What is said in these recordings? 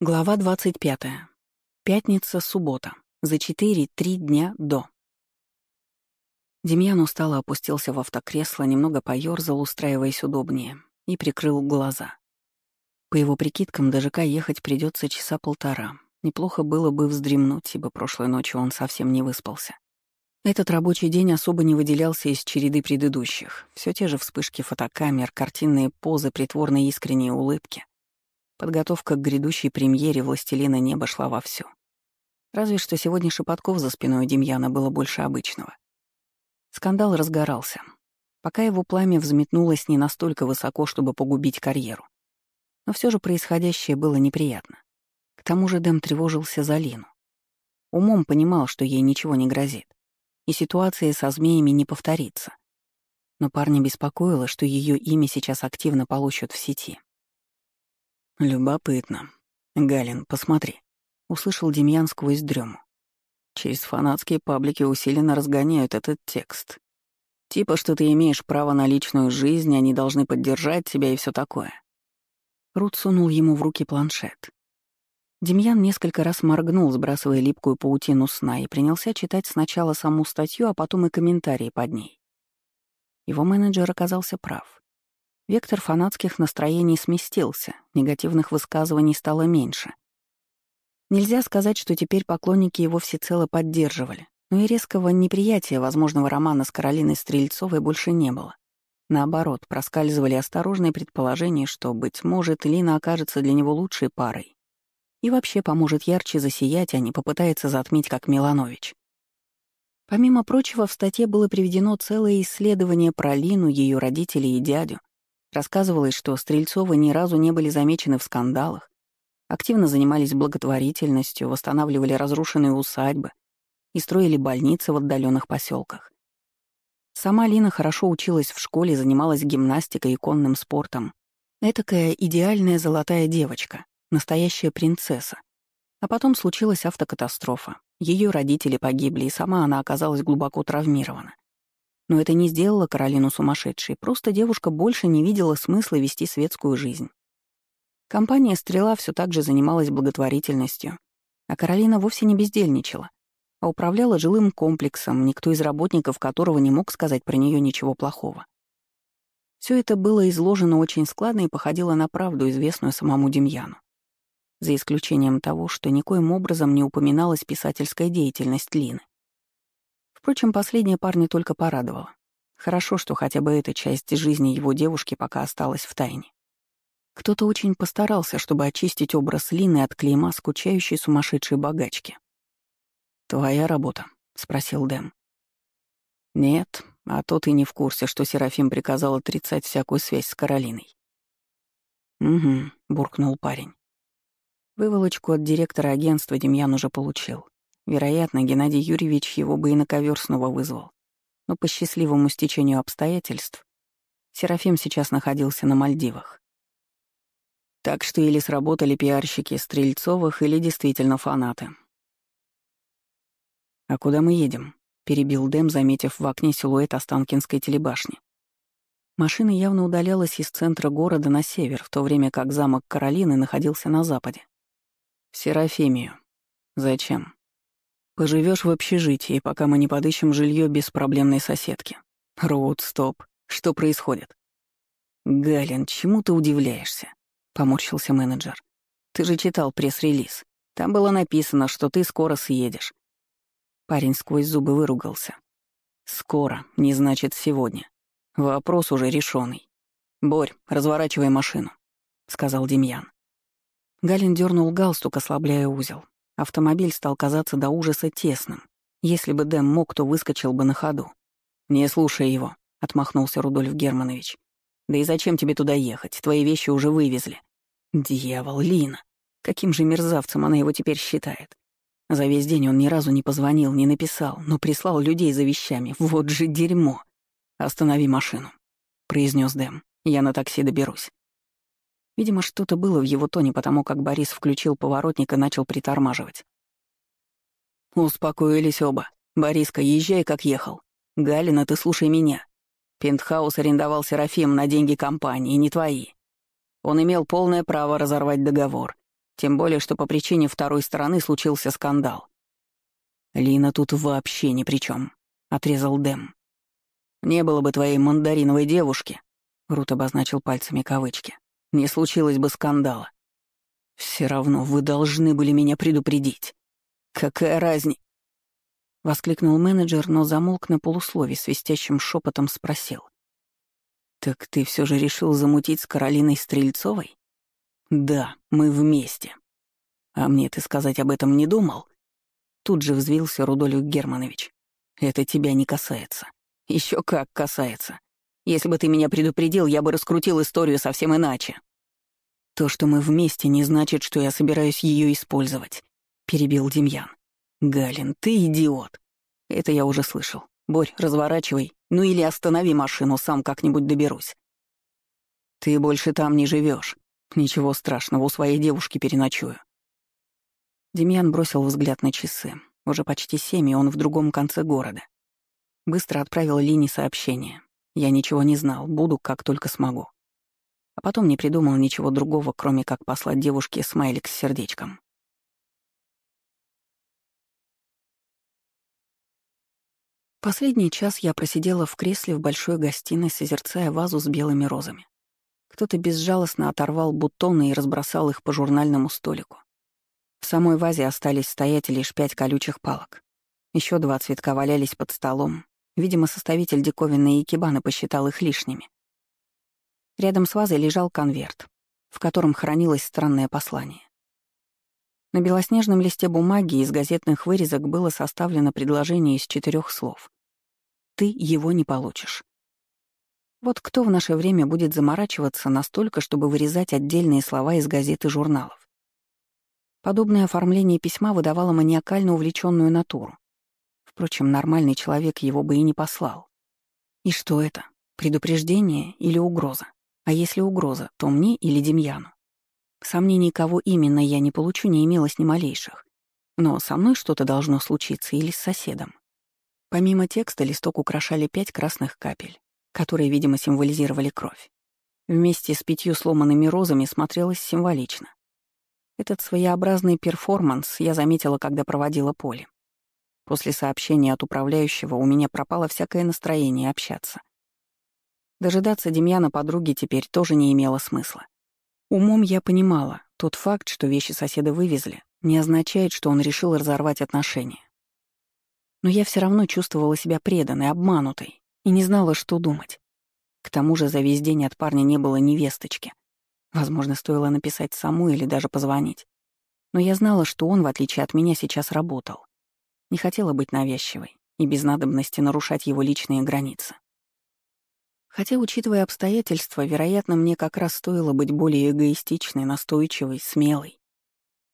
Глава 25. Пятница, суббота. За 4-3 дня до. Демьян устало опустился в автокресло, немного поёрзал, устраиваясь удобнее, и прикрыл глаза. По его прикидкам, до ЖК ехать придется часа полтора. Неплохо было бы вздремнуть, ибо прошлой ночью он совсем не выспался. Этот рабочий день особо не выделялся из череды предыдущих. Все те же вспышки фотокамер, картинные позы, притворные искренние улыбки — Подготовка к грядущей премьере «Властелина неба» шла вовсю. Разве что сегодня шепотков за спиной у Демьяна было больше обычного. Скандал разгорался. Пока его пламя взметнулось не настолько высоко, чтобы погубить карьеру. Но все же происходящее было неприятно. К тому же Дэм тревожился за Лину. Умом понимал, что ей ничего не грозит, и ситуация со змеями не повторится. Но парня беспокоило, что ее имя сейчас активно получат в сети. «Любопытно. Галин, посмотри», — услышал Демьян сквозь дрему. Через фанатские паблики усиленно разгоняют этот текст. Типа, что ты имеешь право на личную жизнь, они должны поддержать тебя и все такое. Рут сунул ему в руки планшет. Демьян несколько раз моргнул, сбрасывая липкую паутину сна, и принялся читать сначала саму статью, а потом и комментарии под ней. Его менеджер оказался прав. Вектор фанатских настроений сместился, негативных высказываний стало меньше. Нельзя сказать, что теперь поклонники его всецело поддерживали, но и резкого неприятия возможного романа с Каролиной Стрельцовой больше не было. Наоборот, проскальзывали осторожные предположения, что, быть может, Лина окажется для него лучшей парой и вообще поможет ярче засиять, а не попытается затмить, как Миланович. Помимо прочего, в статье было приведено целое исследование про Лину, ее родителей и дядю, Рассказывалось, что Стрельцовы ни разу не были замечены в скандалах, активно занимались благотворительностью, восстанавливали разрушенные усадьбы и строили больницы в отдаленных поселках. Сама Лина хорошо училась в школе, занималась гимнастикой и конным спортом. Этакая идеальная золотая девочка, настоящая принцесса. А потом случилась автокатастрофа. Ее родители погибли, и сама она оказалась глубоко травмирована. Но это не сделало Каролину сумасшедшей, просто девушка больше не видела смысла вести светскую жизнь. Компания «Стрела» все так же занималась благотворительностью, а Каролина вовсе не бездельничала, а управляла жилым комплексом, никто из работников которого не мог сказать про нее ничего плохого. Все это было изложено очень складно и походило на правду, известную самому Демьяну. За исключением того, что никоим образом не упоминалась писательская деятельность Лины. Впрочем, последняя парня только порадовала. Хорошо, что хотя бы эта часть жизни его девушки пока осталась в тайне. Кто-то очень постарался, чтобы очистить образ Лины от клейма скучающей сумасшедшей богачки. «Твоя работа?» — спросил Дэм. «Нет, а то ты не в курсе, что Серафим приказал отрицать всякую связь с Каролиной». «Угу», — буркнул парень. Выволочку от директора агентства Демьян уже получил. Вероятно, Геннадий Юрьевич его бы и на ковер снова вызвал. Но по счастливому стечению обстоятельств Серафим сейчас находился на Мальдивах. Так что или сработали пиарщики Стрельцовых, или действительно фанаты. «А куда мы едем?» — перебил Дэм, заметив в окне силуэт Останкинской телебашни. Машина явно удалялась из центра города на север, в то время как замок Каролины находился на западе. «В Серафимию. Зачем?» Поживешь в общежитии, пока мы не подыщем жилье без проблемной соседки. Роуд, стоп. Что происходит? Галин, чему ты удивляешься? Поморщился менеджер. Ты же читал пресс-релиз. Там было написано, что ты скоро съедешь. Парень сквозь зубы выругался. Скоро, не значит сегодня. Вопрос уже решенный. Борь, разворачивай машину, сказал Демьян. Галин дернул галстук, ослабляя узел. Автомобиль стал казаться до ужаса тесным. Если бы Дэм мог, то выскочил бы на ходу. «Не слушай его», — отмахнулся Рудольф Германович. «Да и зачем тебе туда ехать? Твои вещи уже вывезли». «Дьявол, Лина! Каким же мерзавцем она его теперь считает? За весь день он ни разу не позвонил, не написал, но прислал людей за вещами. Вот же дерьмо! Останови машину», — произнес Дэм. «Я на такси доберусь». Видимо, что-то было в его тоне, потому как Борис включил поворотник и начал притормаживать. Успокоились оба. «Бориска, езжай, как ехал. Галина, ты слушай меня. Пентхаус арендовал Серафим на деньги компании, не твои. Он имел полное право разорвать договор. Тем более, что по причине второй стороны случился скандал. Лина тут вообще ни при чем, отрезал Дэм. Не было бы твоей мандариновой девушки, Рут обозначил пальцами кавычки. Не случилось бы скандала. Все равно вы должны были меня предупредить. Какая разница? Воскликнул менеджер, но замолк на полуслове, свистящим шепотом спросил. «Так ты все же решил замутить с Каролиной Стрельцовой?» «Да, мы вместе». «А мне ты сказать об этом не думал?» Тут же взвился Рудольф Германович. «Это тебя не касается». Еще как касается. Если бы ты меня предупредил, я бы раскрутил историю совсем иначе». «То, что мы вместе, не значит, что я собираюсь ее использовать», — перебил Демьян. «Галин, ты идиот. Это я уже слышал. Борь, разворачивай, ну или останови машину, сам как-нибудь доберусь». «Ты больше там не живешь. Ничего страшного, у своей девушки переночую». Демьян бросил взгляд на часы. Уже почти семь, и он в другом конце города. Быстро отправил Лине сообщение. Я ничего не знал, буду, как только смогу. А потом не придумал ничего другого, кроме как послать девушке смайлик с сердечком. Последний час я просидела в кресле в большой гостиной, созерцая вазу с белыми розами. Кто-то безжалостно оторвал бутоны и разбросал их по журнальному столику. В самой вазе остались стоять лишь пять колючих палок. Еще два цветка валялись под столом. Видимо, составитель диковинной икебаны посчитал их лишними. Рядом с вазой лежал конверт, в котором хранилось странное послание. На белоснежном листе бумаги из газетных вырезок было составлено предложение из четырех слов. «Ты его не получишь». Вот кто в наше время будет заморачиваться настолько, чтобы вырезать отдельные слова из газет и журналов? Подобное оформление письма выдавало маниакально увлеченную натуру. Впрочем, нормальный человек его бы и не послал. И что это? Предупреждение или угроза? А если угроза, то мне или Демьяну? Сомнений, кого именно я не получу, не имелось ни малейших. Но со мной что-то должно случиться или с соседом. Помимо текста листок украшали пять красных капель, которые, видимо, символизировали кровь. Вместе с пятью сломанными розами смотрелось символично. Этот своеобразный перформанс я заметила, когда проводила поле. После сообщения от управляющего у меня пропало всякое настроение общаться. Дожидаться Демьяна подруги теперь тоже не имело смысла. Умом я понимала, тот факт, что вещи соседа вывезли, не означает, что он решил разорвать отношения. Но я все равно чувствовала себя преданной, обманутой и не знала, что думать. К тому же за весь день от парня не было ни весточки. Возможно, стоило написать саму или даже позвонить. Но я знала, что он, в отличие от меня, сейчас работал. Не хотела быть навязчивой и без надобности нарушать его личные границы. Хотя, учитывая обстоятельства, вероятно, мне как раз стоило быть более эгоистичной, настойчивой, смелой.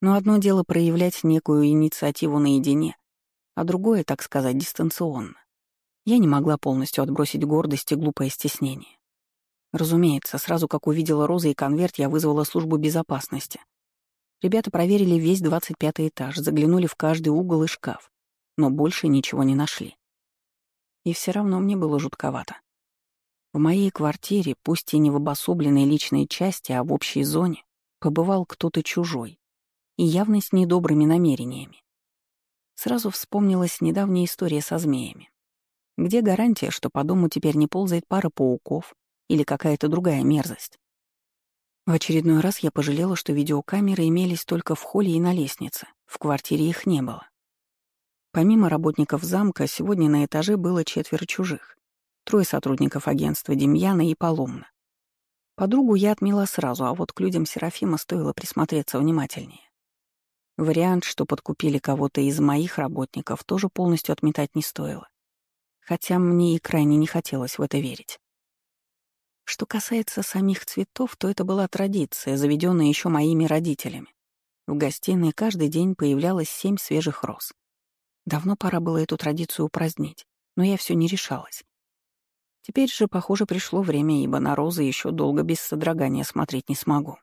Но одно дело проявлять некую инициативу наедине, а другое, так сказать, дистанционно. Я не могла полностью отбросить гордость и глупое стеснение. Разумеется, сразу как увидела розы и конверт, я вызвала службу безопасности. Ребята проверили весь 25 этаж, заглянули в каждый угол и шкаф но больше ничего не нашли. И все равно мне было жутковато. В моей квартире, пусть и не в обособленной личной части, а в общей зоне, побывал кто-то чужой и явно с недобрыми намерениями. Сразу вспомнилась недавняя история со змеями. Где гарантия, что по дому теперь не ползает пара пауков или какая-то другая мерзость? В очередной раз я пожалела, что видеокамеры имелись только в холле и на лестнице, в квартире их не было. Помимо работников замка, сегодня на этаже было четверо чужих. Трое сотрудников агентства Демьяна и Поломна. Подругу я отмела сразу, а вот к людям Серафима стоило присмотреться внимательнее. Вариант, что подкупили кого-то из моих работников, тоже полностью отметать не стоило. Хотя мне и крайне не хотелось в это верить. Что касается самих цветов, то это была традиция, заведенная еще моими родителями. В гостиной каждый день появлялось семь свежих роз. Давно пора было эту традицию упразднить, но я все не решалась. Теперь же, похоже, пришло время, ибо на розы еще долго без содрогания смотреть не смогу.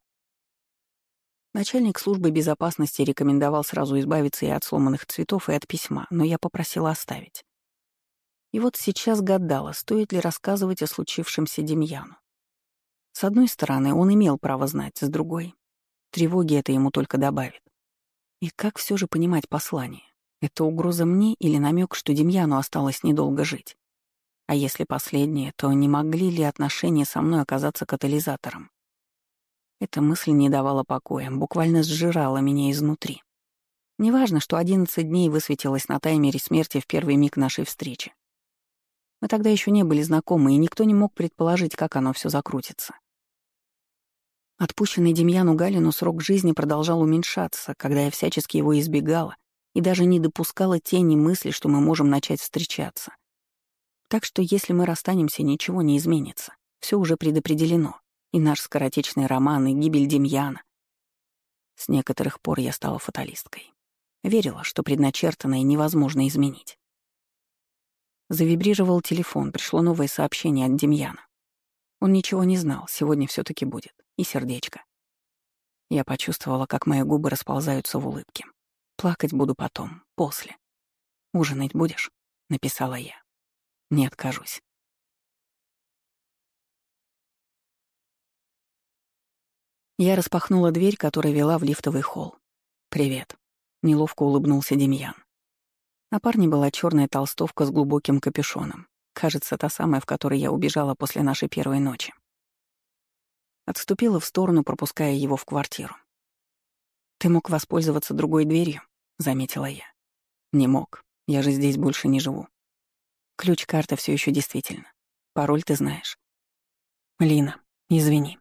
Начальник службы безопасности рекомендовал сразу избавиться и от сломанных цветов, и от письма, но я попросила оставить. И вот сейчас гадала, стоит ли рассказывать о случившемся Демьяну. С одной стороны, он имел право знать, с другой. Тревоги это ему только добавит. И как все же понимать послание? Это угроза мне или намек, что Демьяну осталось недолго жить? А если последнее, то не могли ли отношения со мной оказаться катализатором? Эта мысль не давала покоя, буквально сжирала меня изнутри. Неважно, что 11 дней высветилось на таймере смерти в первый миг нашей встречи. Мы тогда еще не были знакомы, и никто не мог предположить, как оно все закрутится. Отпущенный Демьяну Галину срок жизни продолжал уменьшаться, когда я всячески его избегала и даже не допускала тени мысли, что мы можем начать встречаться. Так что если мы расстанемся, ничего не изменится. Все уже предопределено. И наш скоротечный роман, и гибель Демьяна. С некоторых пор я стала фаталисткой. Верила, что предначертанное невозможно изменить. Завибрировал телефон, пришло новое сообщение от Демьяна. Он ничего не знал, сегодня все таки будет. И сердечко. Я почувствовала, как мои губы расползаются в улыбке. Плакать буду потом, после. «Ужинать будешь?» — написала я. Не откажусь. Я распахнула дверь, которая вела в лифтовый холл. «Привет», — неловко улыбнулся Демьян. На парне была черная толстовка с глубоким капюшоном. Кажется, та самая, в которой я убежала после нашей первой ночи. Отступила в сторону, пропуская его в квартиру. «Ты мог воспользоваться другой дверью», — заметила я. «Не мог. Я же здесь больше не живу. Ключ-карта все еще действительно. Пароль ты знаешь. Лина, извини.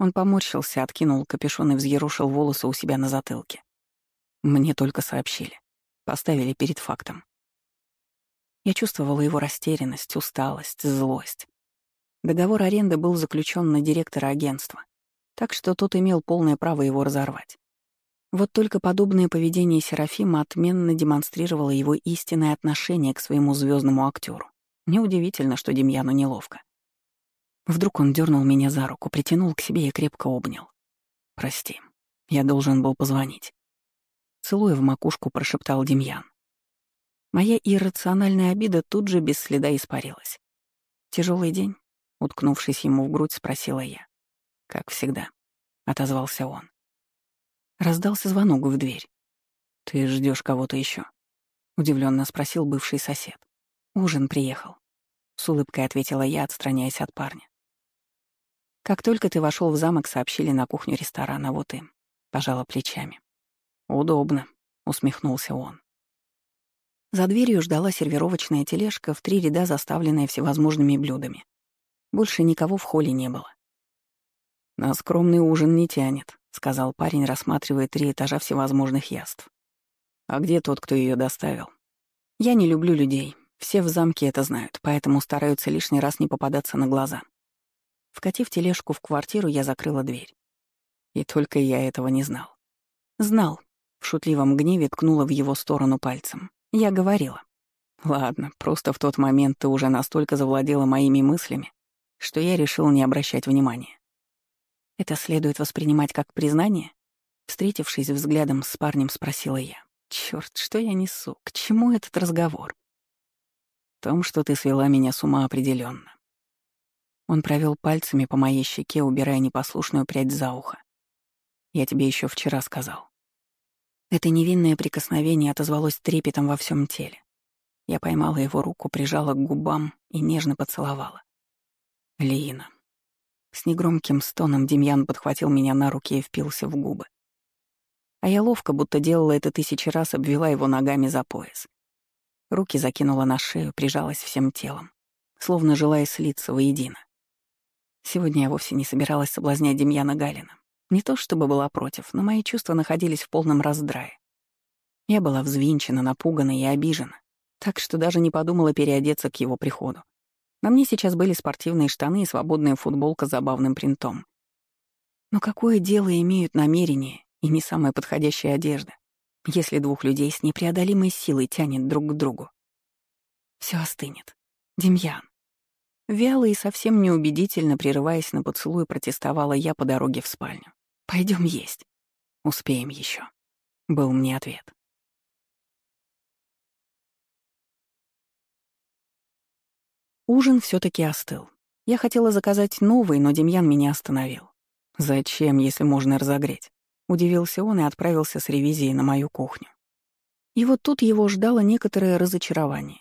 Он поморщился, откинул капюшон и взъерушил волосы у себя на затылке. Мне только сообщили. Поставили перед фактом. Я чувствовала его растерянность, усталость, злость. Договор аренды был заключен на директора агентства, так что тот имел полное право его разорвать. Вот только подобное поведение Серафима отменно демонстрировало его истинное отношение к своему звездному актеру. Неудивительно, что Демьяну неловко. Вдруг он дернул меня за руку, притянул к себе и крепко обнял. «Прости, я должен был позвонить». Целуя в макушку, прошептал Демьян. Моя иррациональная обида тут же без следа испарилась. Тяжелый день?» — уткнувшись ему в грудь, спросила я. «Как всегда», — отозвался он. Раздался звонок в дверь. «Ты ждешь кого-то еще? удивленно спросил бывший сосед. «Ужин приехал», — с улыбкой ответила я, отстраняясь от парня. «Как только ты вошел в замок, сообщили на кухню ресторана, вот им», — пожала плечами. «Удобно», — усмехнулся он. За дверью ждала сервировочная тележка в три ряда, заставленная всевозможными блюдами. Больше никого в холле не было. На скромный ужин не тянет, — сказал парень, рассматривая три этажа всевозможных яств. «А где тот, кто ее доставил?» «Я не люблю людей. Все в замке это знают, поэтому стараются лишний раз не попадаться на глаза». Вкатив тележку в квартиру, я закрыла дверь. И только я этого не знал. «Знал», — в шутливом гневе ткнула в его сторону пальцем. «Я говорила». «Ладно, просто в тот момент ты уже настолько завладела моими мыслями, что я решил не обращать внимания. Это следует воспринимать как признание? Встретившись взглядом с парнем, спросила я. Черт, что я несу? К чему этот разговор? В том, что ты свела меня с ума определенно. Он провел пальцами по моей щеке, убирая непослушную прядь за ухо. Я тебе еще вчера сказал. Это невинное прикосновение отозвалось трепетом во всем теле. Я поймала его руку, прижала к губам и нежно поцеловала. Лина, с негромким стоном Демьян подхватил меня на руки и впился в губы. А я ловко, будто делала это тысячи раз, обвела его ногами за пояс. Руки закинула на шею, прижалась всем телом, словно желая слиться воедино. Сегодня я вовсе не собиралась соблазнять Демьяна Галина. Не то чтобы была против, но мои чувства находились в полном раздрае. Я была взвинчена, напугана и обижена, так что даже не подумала переодеться к его приходу. На мне сейчас были спортивные штаны и свободная футболка с забавным принтом. Но какое дело имеют намерения и не самая подходящая одежда, если двух людей с непреодолимой силой тянет друг к другу? Все остынет. Демьян. Вяло и совсем неубедительно, прерываясь на поцелуй, протестовала я по дороге в спальню. Пойдем есть. Успеем еще. Был мне ответ. Ужин все таки остыл. Я хотела заказать новый, но Демьян меня остановил. «Зачем, если можно разогреть?» Удивился он и отправился с ревизией на мою кухню. И вот тут его ждало некоторое разочарование,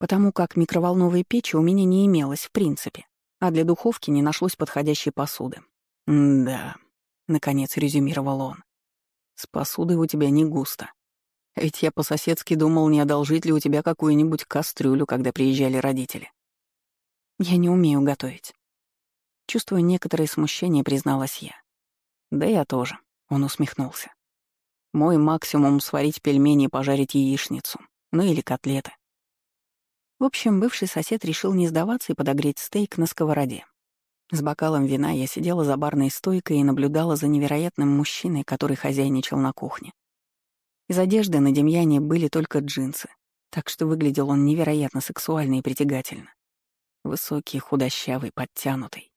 потому как микроволновой печи у меня не имелось в принципе, а для духовки не нашлось подходящей посуды. «Да», — наконец резюмировал он, — «с посудой у тебя не густо. Ведь я по-соседски думал, не одолжить ли у тебя какую-нибудь кастрюлю, когда приезжали родители. Я не умею готовить. Чувствуя некоторое смущение, призналась я. Да я тоже, он усмехнулся. Мой максимум — сварить пельмени и пожарить яичницу. Ну или котлеты. В общем, бывший сосед решил не сдаваться и подогреть стейк на сковороде. С бокалом вина я сидела за барной стойкой и наблюдала за невероятным мужчиной, который хозяйничал на кухне. Из одежды на Демьяне были только джинсы, так что выглядел он невероятно сексуально и притягательно. Высокий, худощавый, подтянутый.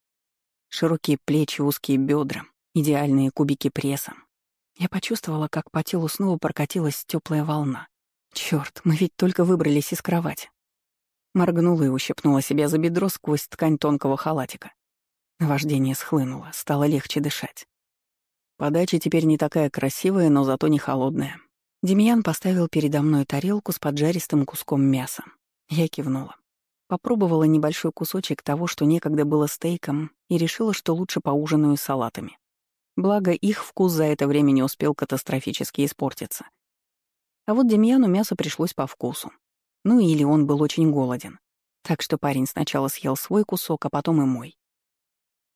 Широкие плечи, узкие бедра, идеальные кубики пресса. Я почувствовала, как по телу снова прокатилась теплая волна. Черт, мы ведь только выбрались из кровати. Моргнула и ущипнула себя за бедро сквозь ткань тонкого халатика. Наваждение схлынуло, стало легче дышать. Подача теперь не такая красивая, но зато не холодная. Демьян поставил передо мной тарелку с поджаристым куском мяса. Я кивнула. Попробовала небольшой кусочек того, что некогда было стейком, и решила, что лучше поужинаю салатами. Благо, их вкус за это время не успел катастрофически испортиться. А вот Демьяну мясо пришлось по вкусу. Ну или он был очень голоден. Так что парень сначала съел свой кусок, а потом и мой.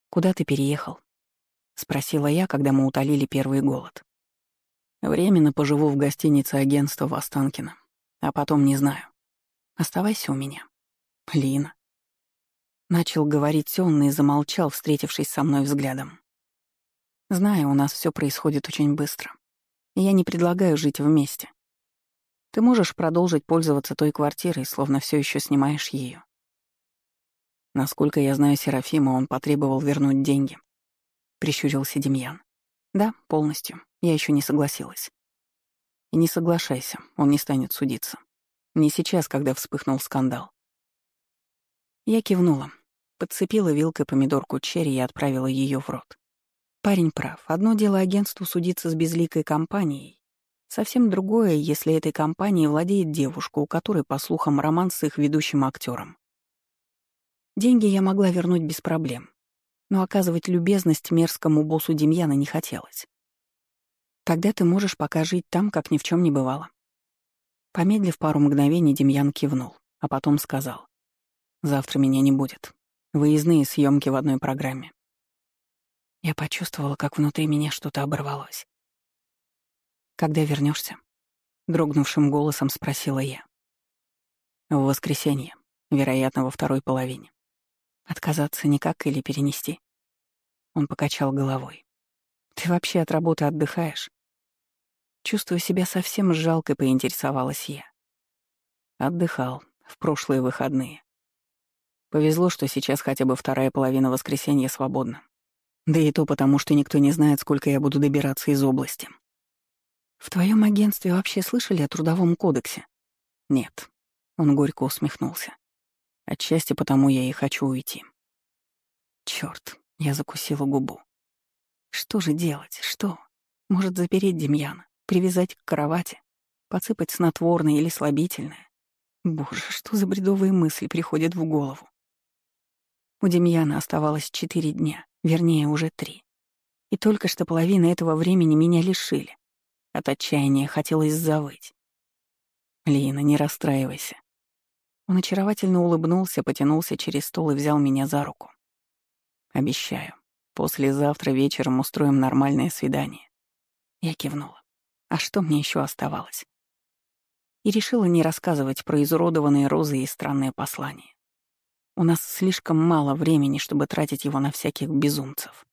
«Куда ты переехал?» — спросила я, когда мы утолили первый голод. Временно поживу в гостинице агентства в Останкино, а потом не знаю. Оставайся у меня. Лина. Начал говорить он и замолчал, встретившись со мной взглядом. Знаю, у нас все происходит очень быстро. Я не предлагаю жить вместе. Ты можешь продолжить пользоваться той квартирой, словно все еще снимаешь ее. Насколько я знаю Серафима, он потребовал вернуть деньги. Прищурился Демьян. Да, полностью. Я еще не согласилась. И не соглашайся, он не станет судиться. Не сейчас, когда вспыхнул скандал. Я кивнула, подцепила вилкой помидорку черри и отправила ее в рот. Парень прав. Одно дело агентству судиться с безликой компанией. Совсем другое, если этой компанией владеет девушка, у которой, по слухам, роман с их ведущим актером. Деньги я могла вернуть без проблем, но оказывать любезность мерзкому боссу Демьяна не хотелось. Тогда ты можешь пока жить там, как ни в чем не бывало. Помедлив пару мгновений, Демьян кивнул, а потом сказал. «Завтра меня не будет. Выездные съемки в одной программе». Я почувствовала, как внутри меня что-то оборвалось. «Когда вернешься? дрогнувшим голосом спросила я. «В воскресенье, вероятно, во второй половине. Отказаться никак или перенести?» Он покачал головой. «Ты вообще от работы отдыхаешь?» Чувствуя себя совсем жалко, поинтересовалась я. Отдыхал в прошлые выходные. Повезло, что сейчас хотя бы вторая половина воскресенья свободна. Да и то потому, что никто не знает, сколько я буду добираться из области. В твоем агентстве вообще слышали о трудовом кодексе? Нет. Он горько усмехнулся. Отчасти потому я и хочу уйти. Черт, я закусила губу. Что же делать? Что? Может, запереть Демьяна, привязать к кровати, подсыпать снотворное или слабительное? Боже, что за бредовые мысли приходят в голову? У Демьяна оставалось четыре дня, вернее, уже три. И только что половина этого времени меня лишили. От отчаяния хотелось завыть. «Лина, не расстраивайся». Он очаровательно улыбнулся, потянулся через стол и взял меня за руку. «Обещаю, послезавтра вечером устроим нормальное свидание». Я кивнула. А что мне еще оставалось? И решила не рассказывать про изуродованные розы и странное послание. У нас слишком мало времени, чтобы тратить его на всяких безумцев.